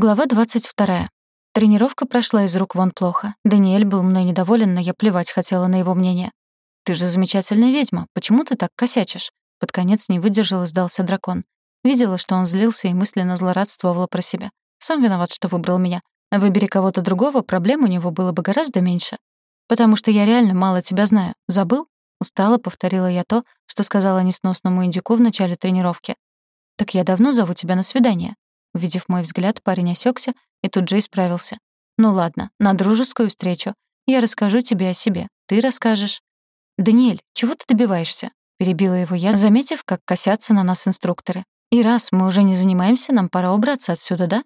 Глава 22. Тренировка прошла из рук вон плохо. Даниэль был мной недоволен, но я плевать хотела на его мнение. «Ты же замечательная ведьма. Почему ты так косячишь?» Под конец не выдержал и сдался дракон. Видела, что он злился и мысленно злорадствовала про себя. Сам виноват, что выбрал меня. А выбери кого-то другого, проблем у него было бы гораздо меньше. «Потому что я реально мало тебя знаю. Забыл?» Устало повторила я то, что сказала несносному индюку в начале тренировки. «Так я давно зову тебя на свидание», Увидев мой взгляд, парень осекся и тут же исправился. «Ну ладно, на дружескую встречу. Я расскажу тебе о себе. Ты расскажешь». «Даниэль, чего ты добиваешься?» — перебила его я, заметив, как косятся на нас инструкторы. «И раз мы уже не занимаемся, нам пора убраться отсюда, да?»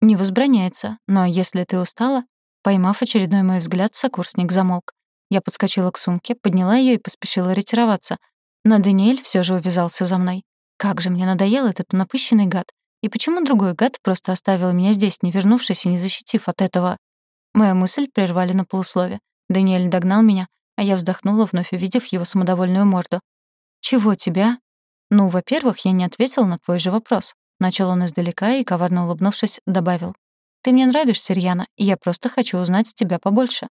«Не возбраняется, но если ты устала...» Поймав очередной мой взгляд, сокурсник замолк. Я подскочила к сумке, подняла ее и поспешила ретироваться. Но Даниэль все же увязался за мной. Как же мне надоел этот напыщенный гад. И почему другой гад просто оставил меня здесь, не вернувшись и не защитив от этого? Мою мысль прервали на полуслове. Даниэль догнал меня, а я вздохнула, вновь увидев его самодовольную морду. «Чего тебя?» «Ну, во-первых, я не ответил на твой же вопрос». Начал он издалека и, коварно улыбнувшись, добавил. «Ты мне нравишься, Рьяна, и я просто хочу узнать тебя побольше».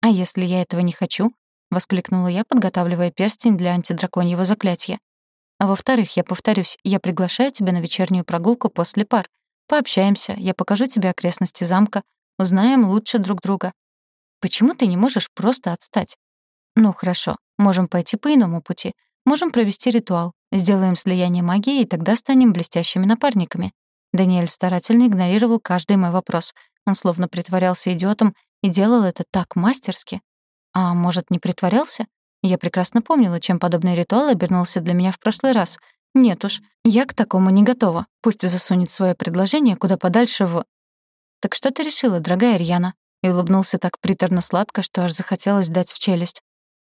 «А если я этого не хочу?» — воскликнула я, подготавливая перстень для антидраконьего заклятия. А во-вторых, я повторюсь, я приглашаю тебя на вечернюю прогулку после пар. Пообщаемся, я покажу тебе окрестности замка, узнаем лучше друг друга. Почему ты не можешь просто отстать? Ну, хорошо, можем пойти по иному пути. Можем провести ритуал, сделаем слияние магии, и тогда станем блестящими напарниками. Даниэль старательно игнорировал каждый мой вопрос. Он словно притворялся идиотом и делал это так мастерски. А может, не притворялся? Я прекрасно помнила, чем подобный ритуал обернулся для меня в прошлый раз. Нет уж, я к такому не готова. Пусть засунет свое предложение куда подальше в... «Так что ты решила, дорогая Рьяна?» И улыбнулся так приторно-сладко, что аж захотелось дать в челюсть.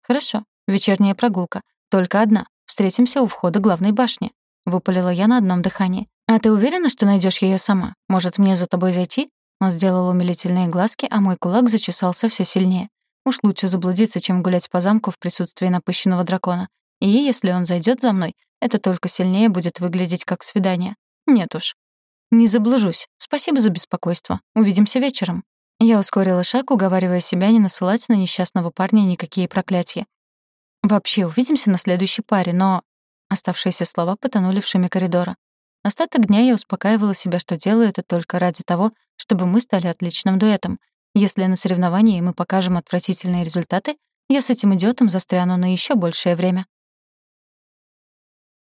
«Хорошо, вечерняя прогулка. Только одна. Встретимся у входа главной башни», — выпалила я на одном дыхании. «А ты уверена, что найдешь ее сама? Может, мне за тобой зайти?» Он сделал умилительные глазки, а мой кулак зачесался все сильнее. Уж лучше заблудиться, чем гулять по замку в присутствии напыщенного дракона. И если он зайдет за мной, это только сильнее будет выглядеть как свидание. Нет уж. Не заблужусь. Спасибо за беспокойство. Увидимся вечером. Я ускорила шаг, уговаривая себя не насылать на несчастного парня никакие проклятия. Вообще, увидимся на следующей паре, но... Оставшиеся слова потонули в шуме коридора. Остаток дня я успокаивала себя, что делаю это только ради того, чтобы мы стали отличным дуэтом, если на соревновании мы покажем отвратительные результаты, я с этим идиотом застряну на еще большее время.